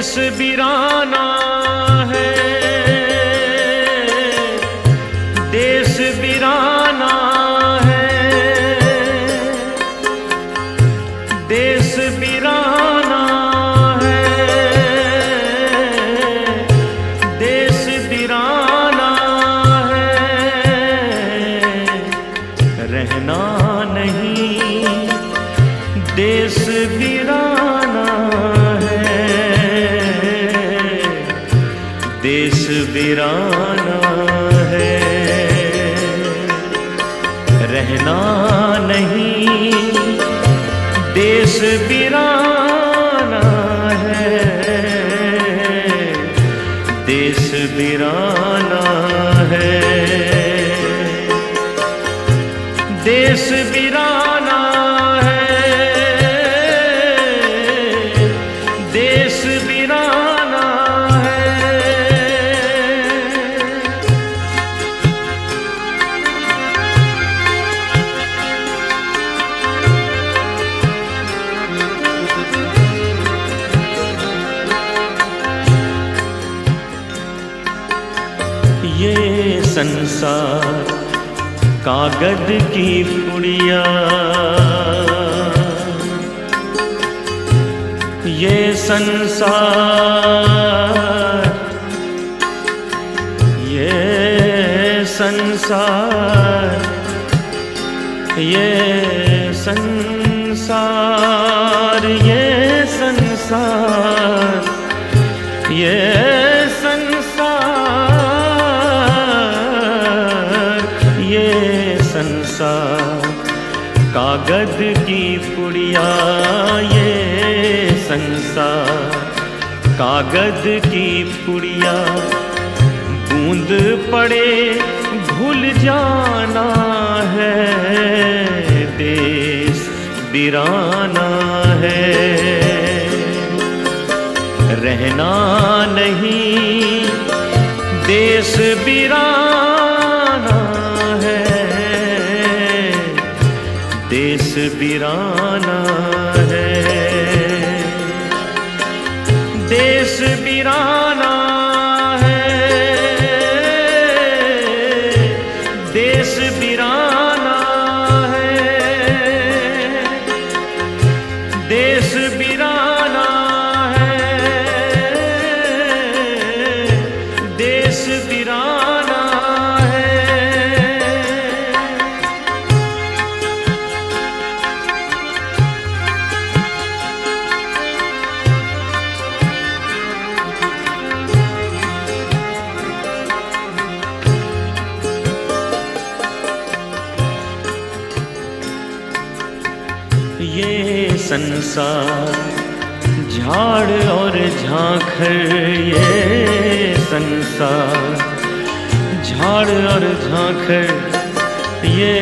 देश बिराना रहना नहीं। देश बिराना संसार कागज़ की पुड़िया। ये संसार ये संसार ये संसार ये संसार। संसार कागज़ की पुड़िया ये संसार कागज़ की पुड़िया, बूंद पड़े भूल जाना है। देश बिराना है। रहना नहीं, देश बिराना बिराना है। देश बिराना संसार। झाड़ और झांखर ये संसार। झाड़ और झांखर ये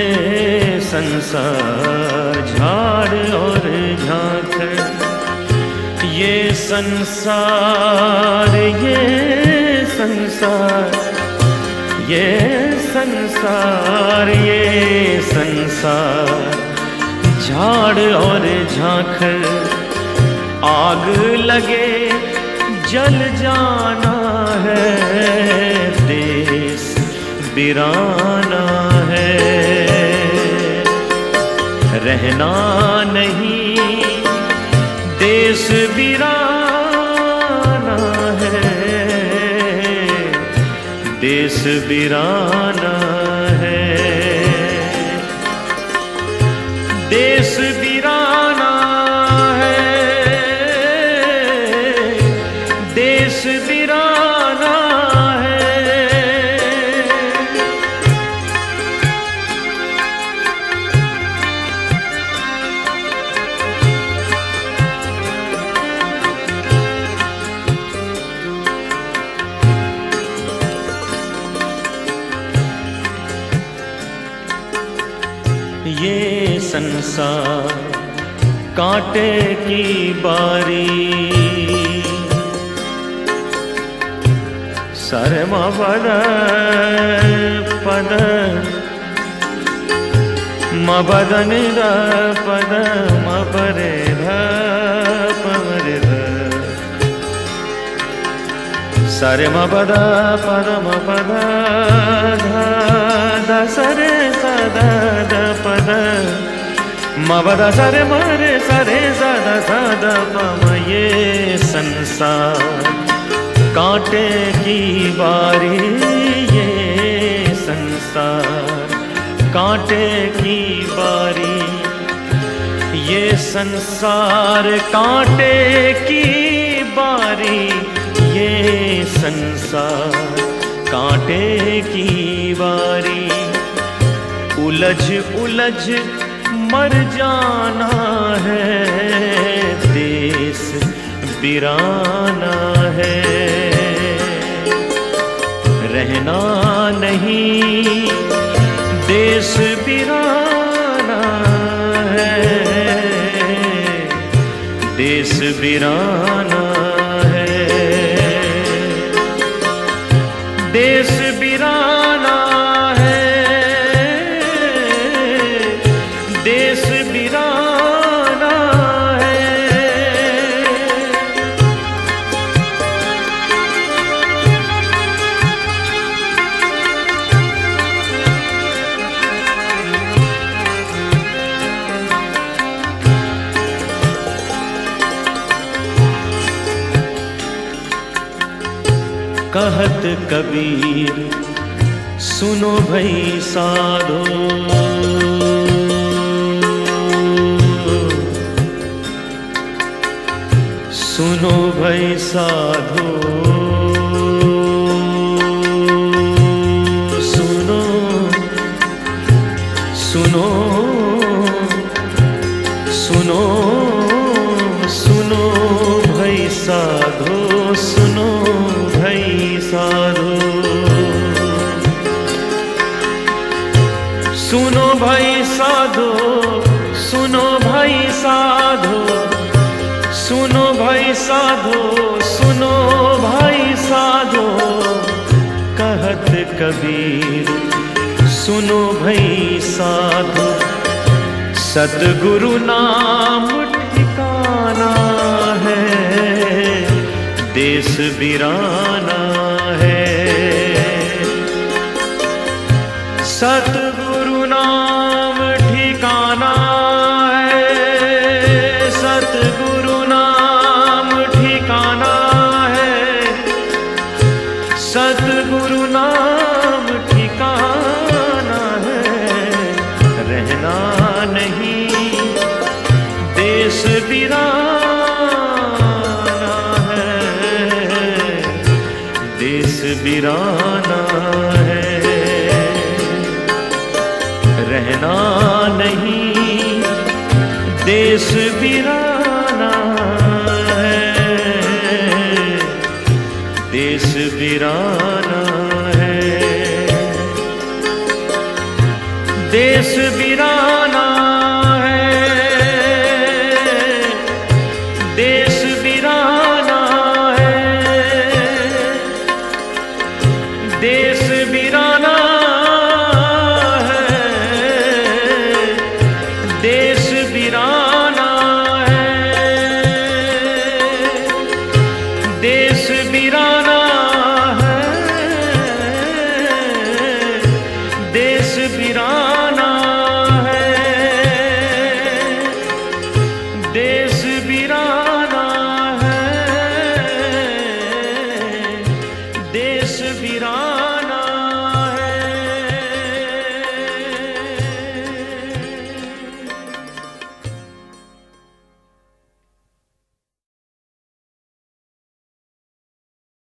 संसार। झाड़ और झांखर ये संसार ये संसार। ये संसार ये संसार। झाड़ और झांखर आग लगे, जल जाना है। देश बिराना है। रहना नहीं, देश बिराना है। देश बिराना संसार कांटे की बारी। सरमवद पद। मदन निर पद, मबरे धरे सरे मबद पदम पद ध सरे सद पद। मदद सर मरे, सरे सदा सद ಸದ ये संसार। कांटे की बारी ये संसार। कांटे की बारी ये संसार। कांटे की बारी ये संसार। कांटे की बारी, उलझ उलझ मर जाना है, देश बिराना है। रहना नहीं, देश बिराना है। देश बिराना है। देश कहत कबीर सुनो भई साधो। सुनो भई साधो। साधो, सुनो भाई साधो, कहत कबीर, सुनो भाई साधो, सतगुरु नाम ठिकाना है, देश बिराना है। सतगुरु सतगुरु नाम देश बिराना